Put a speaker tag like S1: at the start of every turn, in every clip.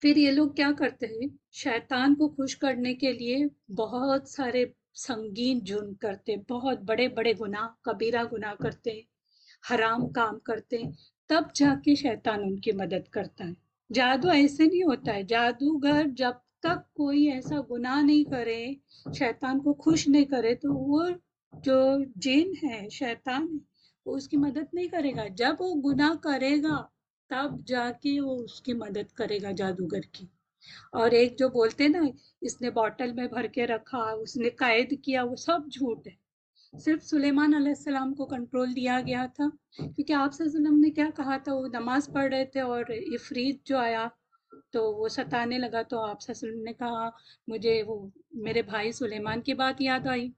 S1: پھر یہ لوگ کیا کرتے ہیں؟ شیطان کو خوش کرنے کے لیے بہت سارے سنگین جرم کرتے بہت بڑے بڑے گناہ، کبیرہ گناہ کرتے حرام کام کرتے تب جا کے شیطان ان کی مدد کرتا ہے۔ جادو ایسے نہیں ہوتا ہے، جادوگر جب تک کوئی ایسا گناہ نہیں کرے، شیطان کو خوش نہیں کرے، تو وہ جو جین ہے، شیطان ہے، وہ اس کی مدد نہیں کرے گا۔ جب وہ گناہ کرے گا تب جا کے وہ اس کی مدد کرے گا جادوگر کی۔ اور ایک جو بولتے نا، اس نے بوٹل میں بھر کے رکھا، اس نے قید کیا، وہ سب جھوٹ ہے۔ صرف سلیمان علیہ السلام کو کنٹرول دیا گیا تھا۔ کیونکہ آپ سے وسلم نے کیا کہا تھا، وہ نماز پڑھ رہے تھے اور افرید جو آیا تو وہ ستانے لگا۔ تو آپ سے وسلم نے کہا، مجھے وہ میرے بھائی سلیمان کی بات یاد آئی۔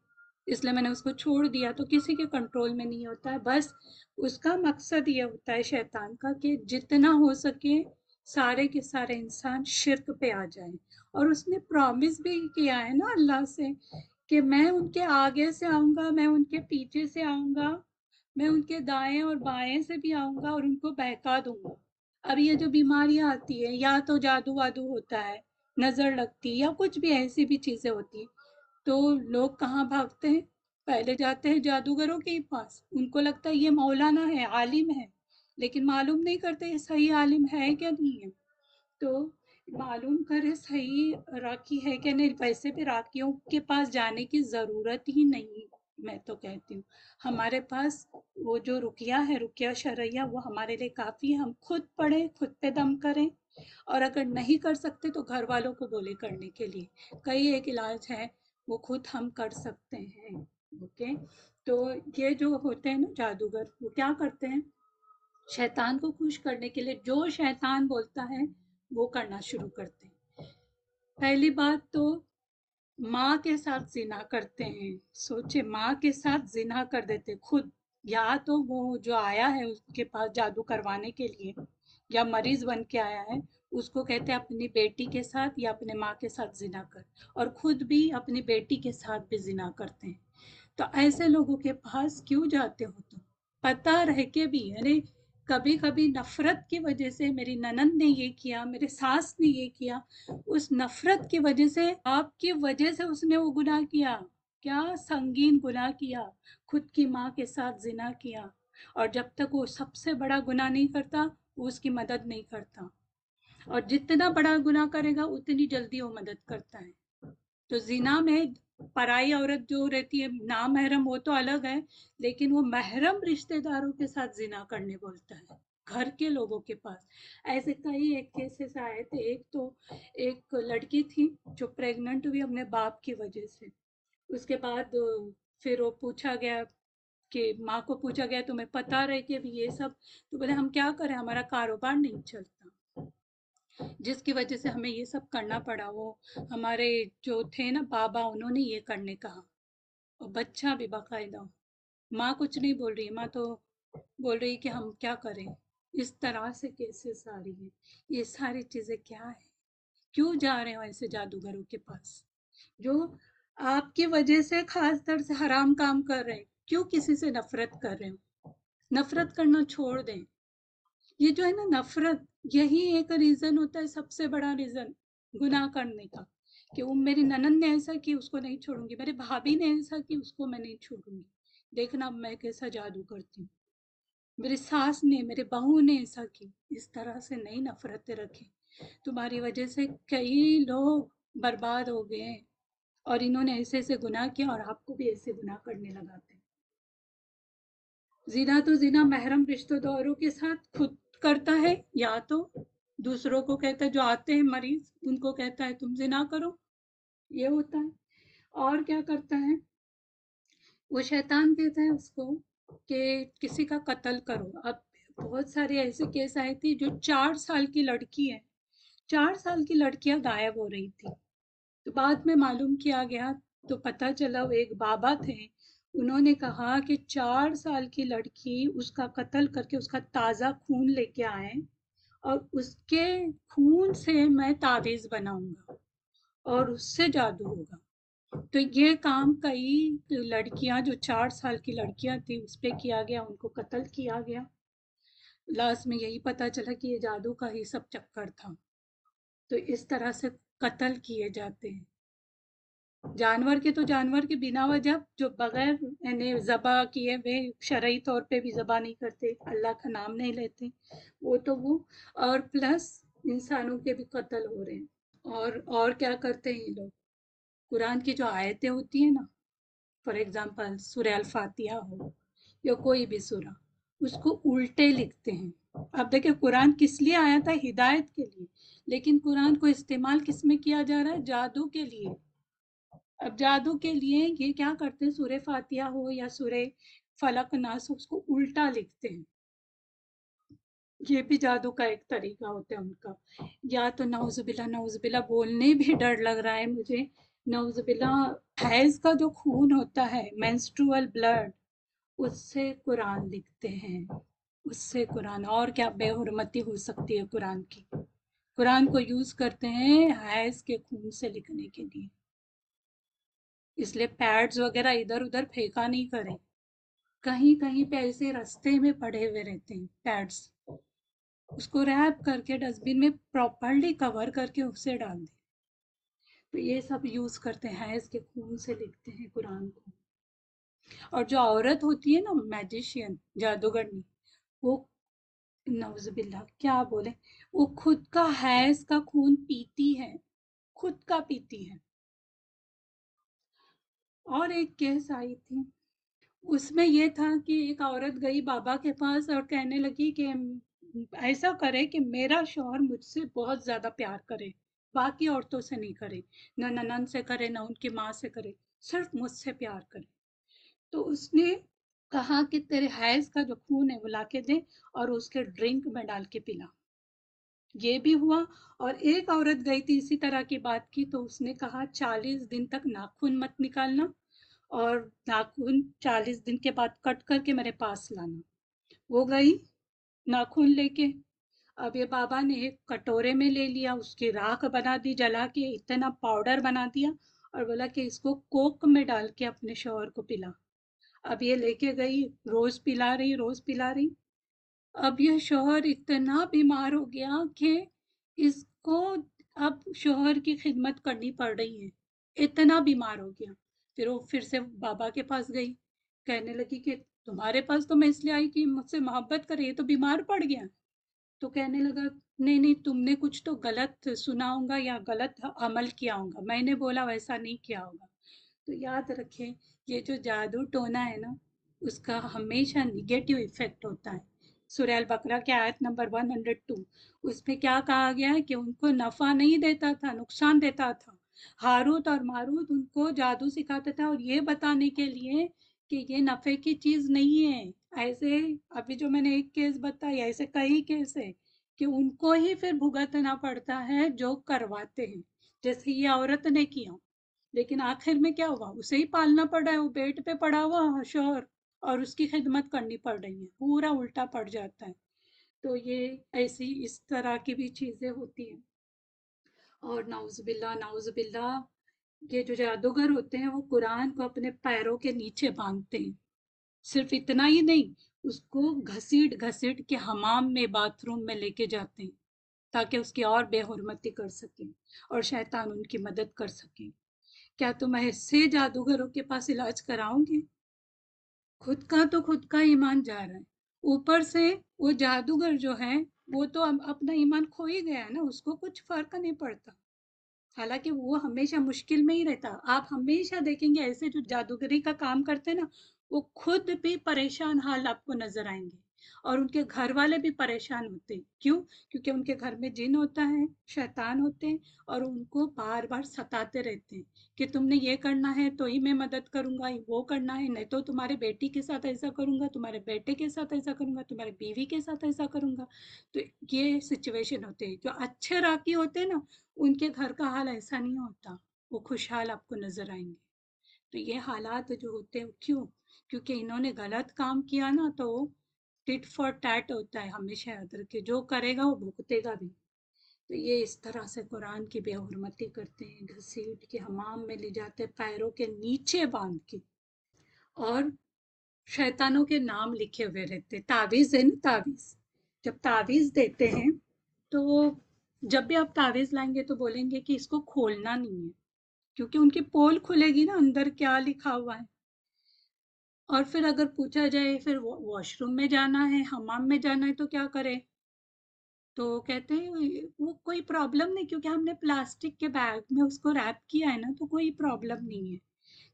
S1: اس لیے میں نے اس کو چھوڑ دیا تو کسی کے کنٹرول میں نہیں ہوتا ہے۔ بس اس کا مقصد یہ ہوتا ہے شیطان کا کہ جتنا ہو سکے سارے کے سارے انسان شرک پہ آ جائیں۔ اور اس نے پرومس بھی کیا ہے نا اللہ سے کہ میں ان کے آگے سے آؤں گا، میں ان کے پیچھے سے آؤں گا، میں ان کے دائیں اور بائیں سے بھی آؤں گا اور ان کو بہکا دوں گا۔ اب یہ جو بیماریاں آتی ہے، یا تو جادو وادو ہوتا ہے، نظر لگتی یا کچھ بھی ایسی بھی چیزیں ہوتی ہیں۔ تو لوگ کہاں بھاگتے ہیں؟ پہلے جاتے ہیں جادوگروں کے پاس۔ ان کو لگتا ہے یہ مولانا ہے، عالم ہے، لیکن معلوم نہیں کرتے یہ صحیح عالم ہے کیا نہیں ہے۔ تو معلوم کرے صحیح راکی ہے کہ نہیں؟ ویسے بھی راکیوں کے پاس جانے کی ضرورت ہی نہیں، میں تو کہتی ہوں۔ ہمارے پاس وہ جو رکیا ہے رکیا شرعیہ، وہ ہمارے لیے کافی ہم خود پڑھیں، خود پہ دم کریں۔ اور اگر نہیں کر سکتے تو گھر والوں کو بولے کرنے کے لیے۔ کئی ایک علاج ہے وہ خود ہم کر سکتے ہیں۔ اوکے؟ تو یہ جو ہوتے ہیں نا جادوگر، وہ کیا کرتے ہیں؟ شیطان کو خوش کرنے کے لیے جو شیطان بولتا ہے، وہ کرنا شروع کرتے ہیں۔ پہلی بات تو ماں کے ساتھ زنا کرتے ہیں۔ سوچے ماں کے ساتھ زنا کر دیتے، خود، یا تو وہ جو آیا ہے اس کے پاس جادو کروانے کے لیے، یا مریض بن کے آیا ہے اس کو کہتے ہیں اپنی بیٹی کے ساتھ یا اپنے ماں کے ساتھ زنا کر اور خود بھی اپنی بیٹی کے ساتھ بھی زنا کرتے ہیں۔ تو ایسے لوگوں کے پاس کیوں جاتے ہو تم؟ پتا رہ کے بھی یعنی کبھی کبھی نفرت کی وجہ سے میری ننند نے یہ کیا، میرے ساس نے یہ کیا، اس نفرت کی وجہ سے، آپ کی وجہ سے اس نے وہ گناہ کیا۔ کیا سنگین گناہ کیا، خود کی ماں کے ساتھ زنا کیا۔ اور جب تک وہ سب سے بڑا گناہ نہیں کرتا، وہ اس کی مدد نہیں کرتا۔ اور جتنا بڑا گناہ کرے گا، اتنی جلدی وہ مدد کرتا ہے۔ تو زنا میں پرائی عورت جو رہتی ہے، نامحرم، وہ تو الگ ہے، لیکن وہ محرم رشتہ داروں کے ساتھ زنا کرنے بولتا ہے، گھر کے لوگوں کے پاس۔ ایسے کئی ایک کیسز آئے تھے۔ ایک تو ایک لڑکی تھی جو پریگننٹ ہوئی اپنے باپ کی وجہ سے۔ اس کے بعد پھر وہ پوچھا گیا کہ ماں کو پوچھا گیا، تمہیں پتا رہے کہ یہ سب؟ تو بولے، ہم کیا کریں؟ ہمارا کاروبار نہیں چلتا۔ جس کی وجہ سے ہمیں یہ سب کرنا پڑا، وہ ہمارے جو تھے نا بابا، انہوں نے یہ کرنے کہا۔ اور بچہ بھی باقاعدہ۔ ماں کچھ نہیں بول رہی، ماں تو بول رہی کہ ہم کیا کریں؟ اس طرح سے کیسز آ رہی ہیں۔ یہ ساری چیزیں کیا ہے کیوں جا رہے ہو ایسے جادوگروں کے پاس؟ جو آپ کی وجہ سے خاص طور سے حرام کام کر رہے ہیں، کیوں کسی سے نفرت کر رہے ہو؟ نفرت کرنا چھوڑ دیں۔ یہ جو ہے نا نفرت یہی ایک ریزن ہوتا ہے سب سے بڑا ریزن گناہ کرنے کا، کہ وہ میری ننند نے ایسا کی اس کو نہیں چھوڑوں گی، میرے بھابھی نے ایسا کی اس کو میں نہیں چھوڑوں گی۔ دیکھنا اب میں کیسا جادو کرتی ہوں۔ میری ساس نے، میرے بہو نے ایسا کی اس طرح سے نئی نفرتیں رکھی تمہاری وجہ سے کئی لوگ برباد ہو گئے ہیں اور انہوں نے ایسے ایسے گناہ کیا اور آپ کو بھی ایسے گناہ کرنے لگاتے زنا تو زنا محرم رشتہ داروں کے ساتھ خود کرتا ہے یا تو دوسروں کو کہتا ہے جو آتے ہیں مریض، ان کو کہتا ہے تم زنا کرو۔ یہ ہوتا ہے۔ اور کیا کرتا ہے؟ وہ شیطان کہتا ہے اس کو کہ کسی کا قتل کرو۔ اب بہت سارے ایسے کیس آئے تھے جو چار سال کی لڑکی ہے چار سال کی لڑکیاں غائب ہو رہی تھی تو بعد میں معلوم کیا گیا تو پتہ چلا وہ ایک بابا تھے۔ انہوں نے کہا کہ چار سال کی لڑکی اس کا قتل کر کے اس کا تازہ خون لے کے آئے اور اس کے خون سے میں تعویذ بناؤں گا اور اس سے جادو ہوگا۔ تو یہ کام کئی لڑکیاں جو چار سال کی لڑکیاں تھیں اس پہ کیا گیا، ان کو قتل کیا گیا۔ لاسٹ میں یہی پتا چلا کہ یہ جادو کا ہی سب چکر تھا۔ تو اس طرح سے قتل کیے جاتے ہیں۔ جانور کے تو جانور کے بنا وجہ جو بغیر یعنی ذبح کیے ہوئے شرعی طور پہ بھی ذبح نہیں کرتے، اللہ کا نام نہیں لیتے، وہ تو وہ اور پلس انسانوں کے بھی قتل ہو رہے ہیں۔ اور اور کیا کرتے ہیں یہ لوگ؟ قرآن کی جو آیتیں ہوتی ہیں نا فار ایگزامپل سورہ الفاتحہ ہو یا کوئی بھی سورہ، اس کو الٹے لکھتے ہیں۔ اب دیکھیں قرآن کس لیے آیا تھا؟ ہدایت کے لیے۔ لیکن قرآن کو استعمال کس میں کیا جا رہا ہے؟ جادو کے لیے۔ اب جادو کے لیے یہ کیا کرتے ہیں؟ سورہ فاتحہ ہو یا سورہ فلق ناس اس کو الٹا لکھتے ہیں۔ یہ بھی جادو کا ایک طریقہ ہوتا ہے ان کا۔ یا تو نوز بلا نوز بلا بولنے بھی ڈر لگ رہا ہے مجھے۔ نوز بلا حیض کا جو خون ہوتا ہے مینسٹروول بلڈ اس سے قرآن لکھتے ہیں۔ اس سے قرآن، اور کیا بے حرمتی ہو سکتی ہے قرآن کی۔ قرآن کو یوز کرتے ہیں حیض کے خون سے لکھنے کے لیے۔ اس لیے پیڈز وغیرہ ادھر ادھر پھینکا نہیں کریں۔ کہیں کہیں پہ ایسے رستے میں پڑے ہوئے رہتے ہیں پیڈز۔ اس کو ریپ کر کے ڈسٹ بن میں پراپرلی کور کر کے اسے ڈال دیں۔ تو یہ سب یوز کرتے ہیں حیض کے خون سے لکھتے ہیں قرآن کو۔ اور جو عورت ہوتی ہے نا، میجیشین، جادوگرنی، وہ نوز باللہ، کیا بولے وہ خود کا حیض کا خون پیتی ہے، خود کا پیتی ہے۔ اور ایک کیس آئی تھی۔ اس میں یہ تھا کہ ایک عورت گئی بابا کے پاس اور کہنے لگی کہ ایسا کرے کہ میرا شوہر مجھ سے بہت زیادہ پیار کرے، باقی عورتوں سے نہیں کرے۔ نہ ننن سے کرے، نہ ان کی ماں سے کرے، صرف مجھ سے پیار کرے۔ تو اس نے کہا کہ تیرے حیض کا جو خون ہے وہ لا کے دے اور اس کے ڈرنک میں ڈال کے پلا یہ بھی ہوا اور ایک عورت گئی تھی اسی طرح کی بات کی تو اس نے کہا چالیس دن تک ناخن مت نکالنا اور ناخن چالیس دن کے بعد کٹ کر کے میرے پاس لانا۔ وہ گئی ناخن لے کے۔ اب یہ بابا نے ایک کٹورے میں لے لیا، اس کی راکھ بنا دی، جلا کے اتنا پاؤڈر بنا دیا اور بولا کہ اس کو کوک میں ڈال کے اپنے شوہر کو پلا۔ اب یہ لے کے گئی، روز پلا رہی، روز پلا رہی۔ اب یہ شوہر اتنا بیمار ہو گیا کہ اس کو اب شوہر کی خدمت کرنی پڑ رہی ہے۔ اتنا بیمار ہو گیا۔ پھر وہ پھر سے بابا کے پاس گئی۔ کہنے لگی کہ تمہارے پاس تو میں اس لیے آئی کہ مجھ سے محبت کرے، یہ تو بیمار پڑ گیا۔ تو کہنے لگا، نہیں نہیں، تم نے کچھ تو غلط سنا ہوگا یا غلط عمل کیا ہوگا میں نے بولا، ویسا نہیں کیا ہوگا۔ تو یاد رکھیں، یہ جو جادو ٹونا ہے نا، اس کا ہمیشہ نگیٹو ایفیکٹ ہوتا ہے۔ سورہ البقرہ کے آیت نمبر 102 اس میں کیا کہا گیا ہے کہ ان کو نفع نہیں دیتا تھا، نقصان دیتا تھا۔ ہاروت اور ماروت ان کو جادو سکھاتا تھا اور یہ بتانے کے لیے کہ یہ نفع کی چیز نہیں ہے۔ ایسے ابھی جو میں نے ایک کیس بتائی، ایسے کئی کیس ہے کہ ان کو ہی پھر بھگتنا پڑتا ہے جو کرواتے ہیں۔ جیسے یہ عورت نے کیا، لیکن آخر میں کیا ہوا؟ اسے ہی پالنا پڑ رہا ہے، وہ پیٹ پہ پڑا ہوا، شوہر۔ اور اس کی خدمت کرنی پڑ رہی ہے، پورا الٹا پڑ جاتا ہے۔ تو یہ ایسی اس طرح کی بھی چیزیں ہوتی ہیں۔ اور ناؤز باللہ ناؤز باللہ، یہ جو جادوگر ہوتے ہیں، وہ قرآن کو اپنے پیروں کے نیچے باندھتے ہیں۔ صرف اتنا ہی نہیں، اس کو گھسیٹ گھسیٹ کے حمام میں، باتھ روم میں لے کے جاتے ہیں، تاکہ اس کی اور بے حرمتی کر سکیں اور شیطان ان کی مدد کر سکیں۔ کیا تم ایسے جادوگروں کے پاس علاج کراؤ گے؟ خود کا تو خود کا ایمان جا رہا ہے۔ اوپر سے وہ جادوگر جو ہے وہ تو اپنا ایمان کھو ہی گیا نا، اس کو کچھ فرق نہیں پڑتا۔ حالانکہ وہ ہمیشہ مشکل میں ہی رہتا۔ آپ ہمیشہ دیکھیں گے ایسے جو جادوگری کا کام کرتے نا، وہ خود بھی پریشان حال آپ کو نظر آئیں گے۔ اور ان کے گھر والے بھی پریشان ہوتے ہیں۔ کیوں؟ کیونکہ ان کے گھر میں جن ہوتا ہے، شیطان ہوتے ہیں اور ان کو بار بار ستاتے رہتے ہیں کہ تم نے یہ کرنا ہے تو ہی میں مدد کروں گا وہ کرنا ہے، نہیں تو تمہارے بیٹی کے ساتھ ایسا کروں گا، تمہارے بیٹے کے ساتھ ایسا کروں گا تمہارے بیوی کے ساتھ ایسا کروں گا۔ تو یہ سچویشن ہوتے ہیں۔ جو اچھے راکی ہوتے ہیں نا، ان کے گھر کا حال ایسا نہیں ہوتا۔ وہ خوشحال آپ کو نظر آئیں گے۔ تو یہ حالات جو ہوتے ہیں کیوں؟ کیونکہ انہوں نے غلط کام کیا نا تو ٹٹ فار ٹیٹ ہوتا ہے ہمیشہ یاد رکھے جو کرے گا وہ بھگتے گا بھی۔ تو یہ اس طرح سے قرآن کی بے حرمتی کرتے ہیں گھسیٹ کے حمام میں لے جاتے، پیروں کے نیچے باندھ کے۔ اور شیطانوں کے نام لکھے ہوئے رہتے، تعویذ ہے نا تعویذ۔ جب تعویذ دیتے ہیں تو جب بھی آپ تعویذ لائیں گے تو بولیں گے کہ اس کو کھولنا نہیں ہے، کیونکہ ان کی پول کھلے گی نا، اندر کیا لکھا ہوا ہے۔ اور پھر اگر پوچھا جائے پھر واش روم میں جانا ہے، حمام میں جانا ہے تو کیا کرے؟ تو کہتے ہیں وہ کوئی پرابلم نہیں، کیونکہ ہم نے پلاسٹک کے بیگ میں اس کو ریپ کیا ہے نا، تو کوئی پرابلم نہیں ہے۔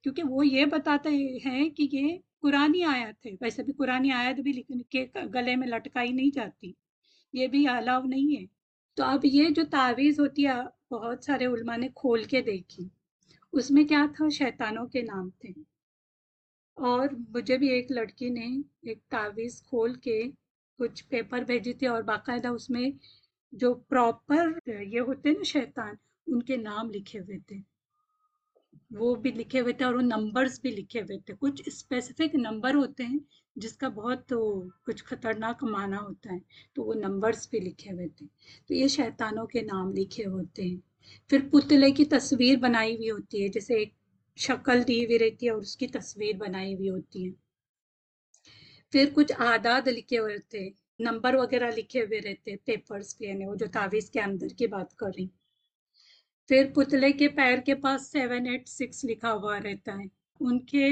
S1: کیونکہ وہ یہ بتاتے ہیں کہ یہ قرآن آیت ہے۔ ویسے بھی قرآن آیت بھی لیکن کے گلے میں لٹکائی نہیں جاتی۔ یہ بھی الاؤ نہیں ہے۔ تو اب یہ جو تعویذ ہوتی ہے، بہت سارے علماء نے کھول کے دیکھی۔ اس میں کیا تھا؟ شیطانوں کے نام تھے۔ اور مجھے بھی ایک لڑکی نے ایک تعویذ کھول کے کچھ پیپر بھیجی تھی اور باقاعدہ اس میں جو پراپر یہ ہوتے نا شیطان، ان کے نام لکھے ہوئے تھے۔ وہ بھی لکھے ہوئے تھے اور وہ نمبرز بھی لکھے ہوئے تھے۔ کچھ اسپیسیفک نمبر ہوتے ہیں جس کا بہت کچھ خطرناک معنی ہوتا ہے، تو وہ نمبرز بھی لکھے ہوئے تھے۔ تو یہ شیطانوں کے نام لکھے ہوتے ہیں۔ پھر پتلے کی تصویر بنائی ہوئی ہوتی ہے، جیسے ایک شکل دی ہوئی رہتی ہے اور اس کی تصویر بنائی ہوئی ہوتی ہے پھر کچھ آداد لکھے ہوئے تھے نمبر وغیرہ لکھے ہوئے رہتے پیپرز پہ یعنی وہ جو تعویذ کے اندر کی بات کر رہی۔ پھر پتلے کے پیر کے پاس سیون ایٹ سکس لکھا ہوا رہتا ہے۔ ان کے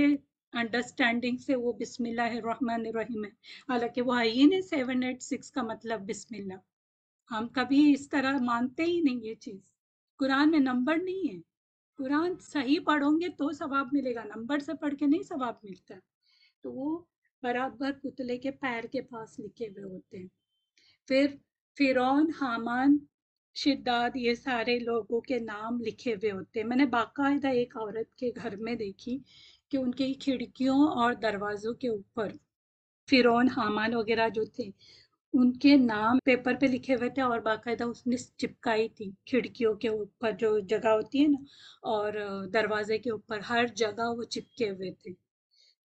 S1: انڈرسٹینڈنگ سے وہ بسم اللہ الرحمن الرحیم ہے۔ حالانکہ وہ آئی نہیں سیون ایٹ سکس کا مطلب بسم اللہ۔ ہم کبھی اس طرح مانتے ہی نہیں یہ چیز۔ قرآن میں نمبر نہیں ہے۔ قرآن صحیح پڑھو گے تو ثواب ملے گا، نمبر سے پڑھ کے نہیں ثواب ملتا۔ تو وہ برابر پتلے کے پیر کے پاس لکھے ہوئے ہوتے ہیں۔ پھر فرون حامان، شداد، یہ سارے لوگوں کے نام لکھے ہوئے ہوتے ہیں۔ میں نے باقاعدہ ایک عورت کے گھر میں دیکھی کہ ان کی کھڑکیوں اور دروازوں کے اوپر فرون حامان وغیرہ جو تھے ان کے نام پیپر پہ لکھے ہوئے تھے اور باقاعدہ اس نے چپکائی تھی کھڑکیوں کے اوپر جو جگہ ہوتی ہے نا اور دروازے کے اوپر ہر جگہ وہ چپکے ہوئے تھے۔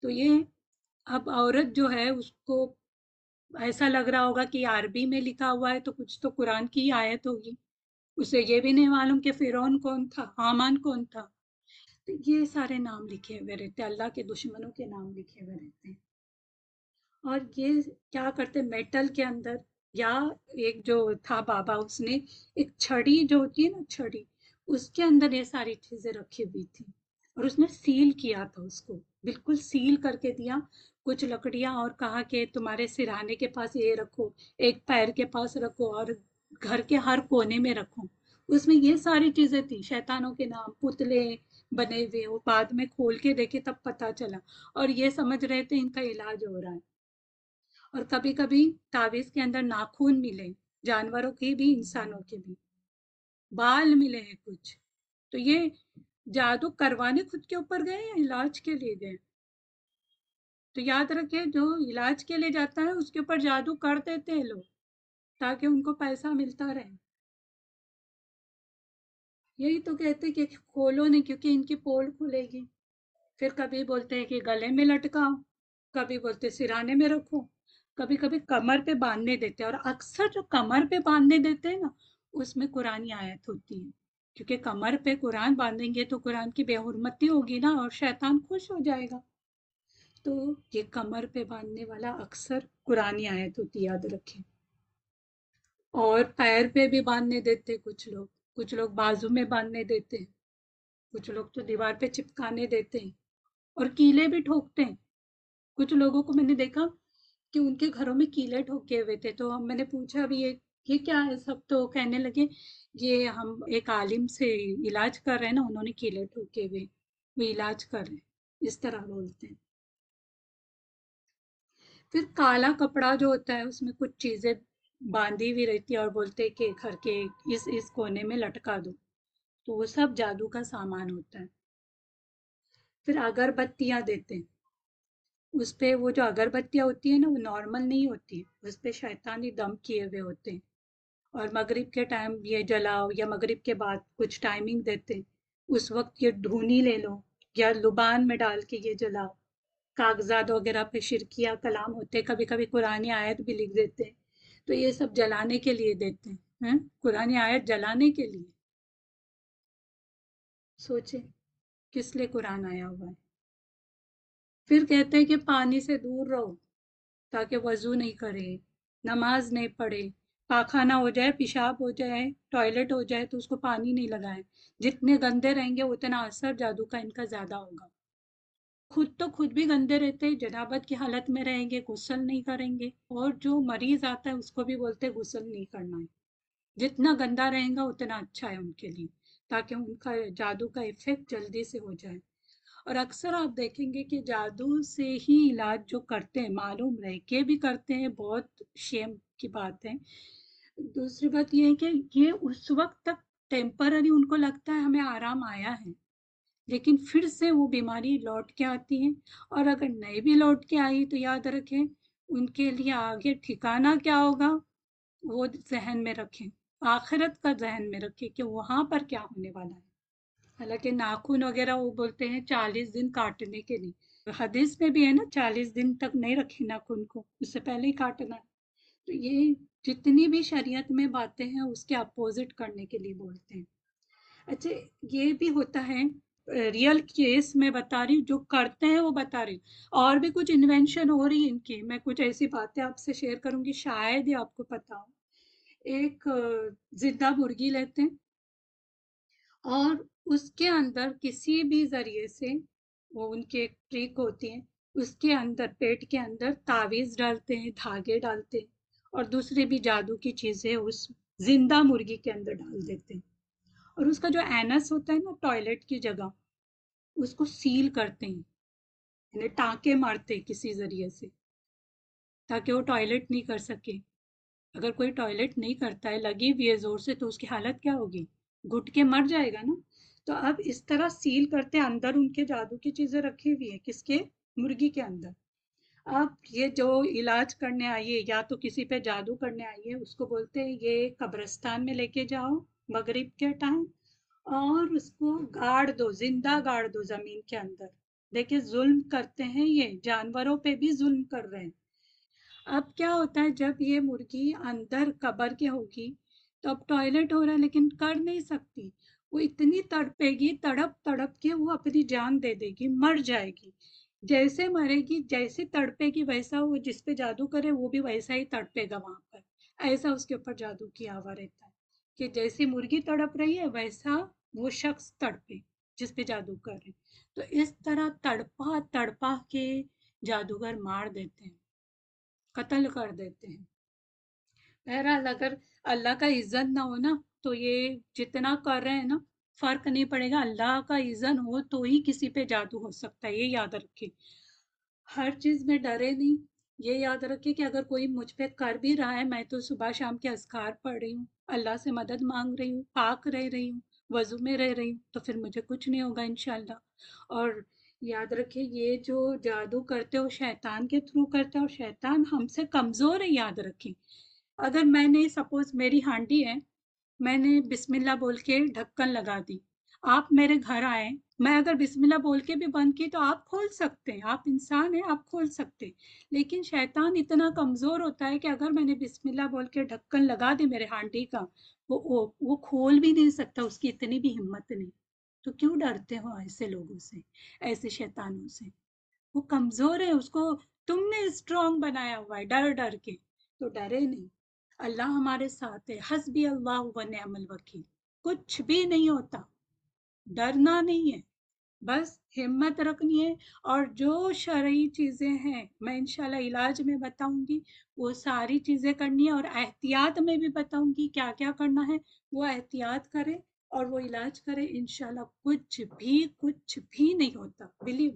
S1: تو یہ اب عورت جو ہے اس کو ایسا لگ رہا ہوگا کہ عربی میں لکھا ہوا ہے تو کچھ تو قرآن کی ہی آیت ہوگی۔ اسے یہ بھی نہیں معلوم کہ فرون کون تھا، حامان کون تھا۔ یہ سارے نام لکھے ہوئے رہتے، اللہ کے دشمنوں کے نام لکھے ہوئے رہتے۔ ہیں اور یہ کیا کرتے میٹل کے اندر یا ایک جو تھا بابا، اس نے ایک چھڑی جو ہوتی ہے نا چھڑی، اس کے اندر یہ ساری چیزیں رکھی ہوئی تھی اور اس نے سیل کیا تھا اس کو، بالکل سیل کر کے دیا۔ کچھ لکڑیاں اور کہا کہ تمہارے سرانے کے پاس یہ رکھو، ایک پیر کے پاس رکھو اور گھر کے ہر کونے میں رکھو۔ اس میں یہ ساری چیزیں تھی شیطانوں کے نام، پتلے بنے ہوئے، وہ بعد میں کھول کے دیکھے تب پتا چلا۔ اور یہ سمجھ رہے تھے ان کا علاج ہو رہا ہے۔ اور کبھی کبھی تعویذ کے اندر ناخون ملے، جانوروں کے بھی، انسانوں کے بھی۔ بال ملے ہیں کچھ۔ تو یہ جادو کروانے خود کے اوپر گئے یا علاج کے لیے گئے؟ تو یاد رکھے، جو علاج کے لیے جاتا ہے، اس کے اوپر جادو کر دیتے ہیں لوگ، تاکہ ان کو پیسہ ملتا رہے۔ یہی تو کہتے کہ کھولو نہیں، کیونکہ ان کی پول کھلے گی۔ پھر کبھی بولتے ہیں کہ گلے میں لٹکاؤ، کبھی بولتے سرانے میں رکھو۔ کبھی کبھی کمر پہ باندھنے دیتے اور اکثر جو کمر پہ باندھنے دیتے ہیں نا، اس میں قرآن آیت ہوتی ہے۔ کیونکہ کمر پہ قرآن باندھیں گے تو قرآن کی بے حرمتی ہوگی نا اور شیطان خوش ہو جائے گا۔ تو یہ کمر پہ باندھنے والا اکثر قرآن آیت ہوتی یاد رکھے اور پیر پہ بھی باندھنے دیتے کچھ لوگ۔ کچھ لوگ بازو میں باندھنے دیتے ہیں۔ کچھ لوگ تو دیوار پہ چپکانے دیتے ہیں۔ اور کیلے بھی ٹھوکتے ہیں۔ کچھ لوگوں کو میں نے دیکھا کہ ان کے گھروں میں کیلے ٹھوکے ہوئے تھے۔ تو میں نے پوچھا بھی یہ یہ کیا ہے؟ سب تو کہنے لگے، یہ ہم ایک عالم سے علاج کر رہے ہیں نا، انہوں نے کیلے ٹھوکے ہوئے، وہ علاج کر رہے ہیں۔ اس طرح بولتے ہیں۔ پھر کالا کپڑا جو ہوتا ہے، اس میں کچھ چیزیں باندھی ہوئی رہتی ہے اور بولتے کہ گھر کے اس اس کونے میں لٹکا دو۔ تو وہ سب جادو کا سامان ہوتا ہے۔ پھر اگر بتیاں دیتے ہیں۔ اس پہ وہ جو اگر بتیاں ہوتی ہیں نا، وہ نارمل نہیں ہوتی اس پہ شیطانی دم کیے ہوئے ہوتے ہیں۔ اور مغرب کے ٹائم یہ جلاؤ یا مغرب کے بعد کچھ ٹائمنگ دیتے ہیں۔ اس وقت یہ دھونی لے لو یا لبان میں ڈال کے یہ جلاؤ۔ کاغذات وغیرہ پہ شرکیہ کلام ہوتے کبھی کبھی قرآن آیت بھی لکھ دیتے تو یہ سب جلانے کے لیے دیتے ہیں۔ ہاں؟ قرآن آیت جلانے کے لیے۔ سوچے کس لیے قرآن آیا ہوا ہے۔ پھر کہتے ہیں کہ پانی سے دور رہو تاکہ وضو نہیں کرے، نماز نہیں پڑھے، پاخانہ ہو جائے، پیشاب ہو جائے، ٹوائلٹ ہو جائے تو اس کو پانی نہیں لگائے جتنے گندے رہیں گے اتنا اثر جادو کا ان کا زیادہ ہوگا۔ خود تو خود بھی گندے رہتے، جنابت کی حالت میں رہیں گے، غسل نہیں کریں گے، اور جو مریض آتا ہے اس کو بھی بولتے غسل نہیں کرنا ہے۔ جتنا گندا رہیں گا اتنا اچھا ہے ان کے لیے، تاکہ ان کا جادو کا افیکٹ جلدی سے ہو جائے۔ اور اکثر آپ دیکھیں گے کہ جادو سے ہی علاج جو کرتے ہیں، معلوم رہ کے بھی کرتے ہیں، بہت شیم کی بات ہے۔ دوسری بات یہ ہے کہ یہ اس وقت تک ٹیمپرری ان کو لگتا ہے ہمیں آرام آیا ہے، لیکن پھر سے وہ بیماری لوٹ کے آتی ہے اور اگر نہیں بھی لوٹ کے آئی تو یاد رکھیں، ان کے لیے آگے ٹھکانا کیا ہوگا؟ وہ ذہن میں رکھیں، آخرت کا ذہن میں رکھیں کہ وہاں پر کیا ہونے والا ہے۔ حالانکہ ناخن وغیرہ وہ بولتے ہیں چالیس دن کاٹنے کے لیے۔ حدیث میں بھی ہے نا چالیس دن تک نہیں رکھے ناخن کو، اس سے پہلے ہی کاٹنا۔ تو یہ جتنی بھی شریعت میں باتیں ہیں، اس کے اپوزٹ کرنے کے لیے بولتے ہیں۔ اچھا یہ بھی ہوتا ہے ریئل کیس میں بتا رہی ہوں، جو کرتے ہیں وہ بتا رہی ہوں۔ اور بھی کچھ انوینشن ہو رہی ان کی، میں کچھ ایسی باتیں آپ سے شیئر کروں گی، شاید ہی آپ کو پتا ہو۔ ایک زندہ مرغی لیتے ہیں۔ اور اس کے اندر کسی بھی ذریعے سے وہ ان کی ایک ٹرک ہوتی ہے اس کے اندر، پیٹ کے اندر تعویذ ڈالتے ہیں، دھاگے ڈالتے ہیں اور دوسری بھی جادو کی چیزیں اس زندہ مرغی کے اندر ڈال دیتے ہیں۔ اور اس کا جو اینس ہوتا ہے نا ٹوائلٹ کی جگہ، اس کو سیل کرتے ہیں یعنی ٹانکے مارتے کسی ذریعے سے، تاکہ وہ ٹوائلٹ نہیں کر سکے۔ اگر کوئی ٹوائلٹ نہیں کرتا ہے، لگی ہوئی ہے زور سے تو اس کی حالت کیا ہوگی؟ گھٹ کے مر جائے گا نا۔ تو اب اس طرح سیل کرتے اندر ان کے جادو کی چیزیں رکھی ہوئی ہیں، کس کے؟ مرغی کے اندر۔ اب یہ جو علاج کرنے آئیے یا تو کسی پہ جادو کرنے آئیے اس کو بولتے ہیں یہ قبرستان میں لے کے جاؤ، مغرب کے ٹائم، اور اس کو گاڑ دو، زندہ گاڑ دو زمین کے اندر۔ دیکھیں، ظلم کرتے ہیں یہ، جانوروں پہ بھی ظلم کر رہے ہیں۔ اب کیا ہوتا ہے، جب یہ مرغی اندر قبر کے ہوگی تو اب ٹوائلٹ ہو رہا ہے، لیکن کر نہیں سکتی۔ وہ اتنی تڑپے گی، تڑپ تڑپ کے وہ اپنی جان دے دے گی، مر جائے گی۔ جیسے مرے گی، جیسے تڑپے گی، ویسا وہ جس پہ جادو کرے، وہ بھی ویسا ہی تڑپے گا وہاں پر۔ ایسا اس کے اوپر جادو کیا ہوا رہتا ہے کہ جیسی مرغی تڑپ رہی ہے، ویسا وہ شخص تڑپے، جس پہ جادو کر رہے۔ تو اس طرح تڑپا تڑپا کے جادوگر مار دیتے ہیں، قتل کر دیتے ہیں۔ بہرحال اگر اللہ کا عزت نہ ہو نا، تو یہ جتنا کر رہے ہیں نا، فرق نہیں پڑے گا۔ اللہ کا عزن ہو تو ہی کسی پہ جادو ہو سکتا ہے، یہ یاد رکھے ہر چیز میں ڈرے نہیں، یہ یاد رکھے کہ اگر کوئی مجھ پہ کر بھی رہا ہے، میں تو صبح شام کے اذکار پڑھ رہی ہوں۔ اللہ سے مدد مانگ رہی ہوں، پاک رہ رہی ہوں، وضو میں رہ رہی ہوں، تو پھر مجھے کچھ نہیں ہوگا انشاءاللہ۔ اور یاد رکھے یہ جو جادو کرتے ہو، شیطان کے تھرو کرتے ہو، شیطان ہم سے کمزور ہے، یاد رکھیں۔ اگر میں نے سپوز میری ہانڈی ہے، میں نے بسم اللہ بول کے ڈھکن لگا دی۔ آپ میرے گھر آئے، میں اگر بسم اللہ بول کے بھی بند کی تو آپ کھول سکتے ہیں آپ انسان ہیں، آپ کھول سکتے۔ لیکن شیطان اتنا کمزور ہوتا ہے کہ اگر میں نے بسم اللہ بول کے ڈھکن لگا دی میرے ہانڈی کا، وہ وہ کھول بھی نہیں سکتا، اس کی اتنی بھی ہمت نہیں۔ تو کیوں ڈرتے ہو ایسے لوگوں سے، ایسے شیطانوں سے؟ وہ کمزور ہے اس کو تم نے اسٹرانگ بنایا ہوا ہے، ڈر ڈر کے۔ تو ڈرے نہیں۔ اللہ ہمارے ساتھ ہے۔ حسبی اللہ و نعم الوکیل۔ کچھ بھی نہیں ہوتا۔ ڈرنا نہیں ہے۔ بس ہمت رکھنی ہے۔ اور جو شرعی چیزیں ہیں، میں انشاءاللہ علاج میں بتاؤں گی۔ وہ ساری چیزیں کرنی ہے اور احتیاط میں بھی بتاؤں گی کیا کیا کرنا ہے۔ وہ احتیاط کرے اور وہ علاج کرے۔ انشاءاللہ کچھ بھی کچھ بھی نہیں ہوتا۔ بلیو